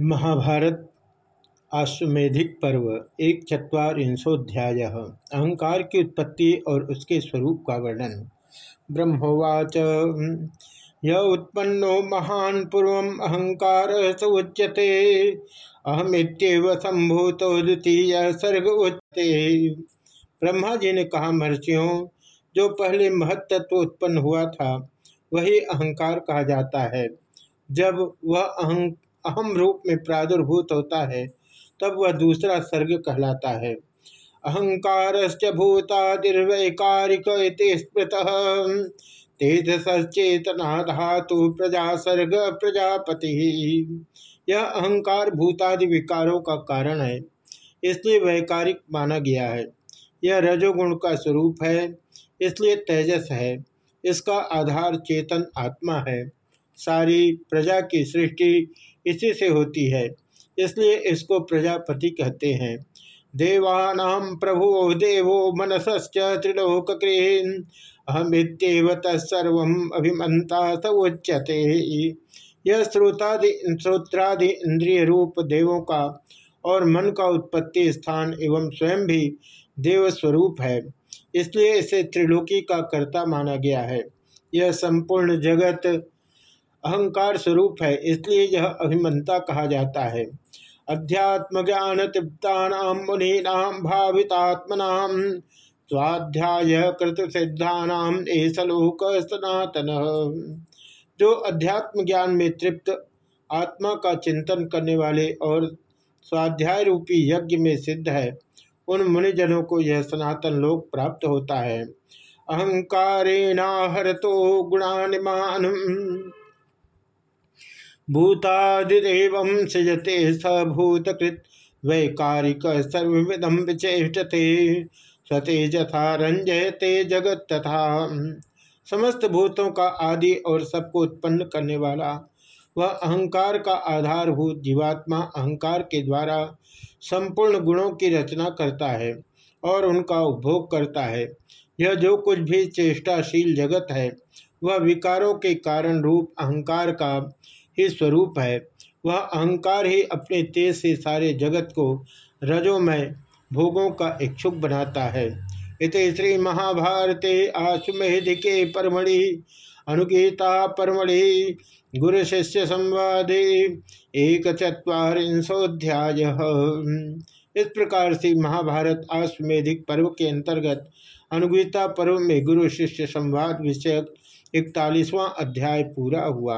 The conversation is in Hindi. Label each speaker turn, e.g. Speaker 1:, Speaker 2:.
Speaker 1: महाभारत आश्वेधिक पर्व, एक चुरीशोध्याय अहंकार की उत्पत्ति और उसके स्वरूप का वर्णन। ब्रह्मोवाच य उत्पन्नो महान पूर्व अहंकार उच्यते, अहमित्यव संभूतो द्वितीय सर्ग उच्यते। ब्रह्मा जी ने कहा, महर्षियों, जो पहले महत्त्व उत्पन्न हुआ था, वही अहंकार कहा जाता है। जब वह अहं अहम रूप में प्रादुर्भूत होता है, तब वह दूसरा सर्ग कहलाता है। अहंकार भूतादिर्वैकारिक स्मृत। तेज सचेतना धातु प्रजा सर्ग प्रजापति। यह अहंकार भूतादि विकारों का कारण है, इसलिए वैकारिक माना गया है। यह रजोगुण का स्वरूप है, इसलिए तेजस है, इसका आधार चेतन आत्मा है। सारी प्रजा की सृष्टि इसी से होती है, इसलिए इसको प्रजापति कहते हैं। देवानाम प्रभु देवो मनसश्च त्रिलोक अहमित्यव तत्सर्व अभिमंता सवोच्यते यह श्रोतादि, श्रोत्रादि इंद्रिय रूप देवों का और मन का उत्पत्ति स्थान एवं स्वयं भी देव स्वरूप है, इसलिए इसे त्रिलोकी का कर्ता माना गया है। यह संपूर्ण जगत अहंकार स्वरूप है, इसलिए यह अभिमंता कहा जाता है। अध्यात्म ज्ञान तृप्ता मुनीनाम भावितात्मना, स्वाध्याय कृत सिद्धानाम एसलोक सनातन। जो अध्यात्म ज्ञान में तृप्त, आत्मा का चिंतन करने वाले और स्वाध्याय रूपी यज्ञ में सिद्ध है, उन मुनिजनों को यह सनातन लोक प्राप्त होता है। अहंकारेणाहर तो गुणानिमान भूतादिदेव सृजते स भूतकृत वैकारिक सर्विदम विचेषते सतेजथा रंजयते जगत तथा। समस्त भूतों का आदि और सबको उत्पन्न करने वाला, वह अहंकार का आधारभूत जीवात्मा अहंकार के द्वारा संपूर्ण गुणों की रचना करता है और उनका उपभोग करता है। यह जो कुछ भी चेष्टाशील जगत है, वह विकारों के कारण रूप अहंकार का ही स्वरूप है। वह अहंकार ही अपने तेज से सारे जगत को रजोमय भोगों का इच्छुक बनाता है। इत श्री महाभारते आश्वेधिके परमणि अनुगीता परमणि गुरु शिष्य संवादे एक चुरीशोध्याय इस प्रकार से महाभारत आश्वेधिक पर्व के अंतर्गत अनुगीता पर्व में गुरु शिष्य संवाद विषयक इकतालीसवां अध्याय पूरा हुआ।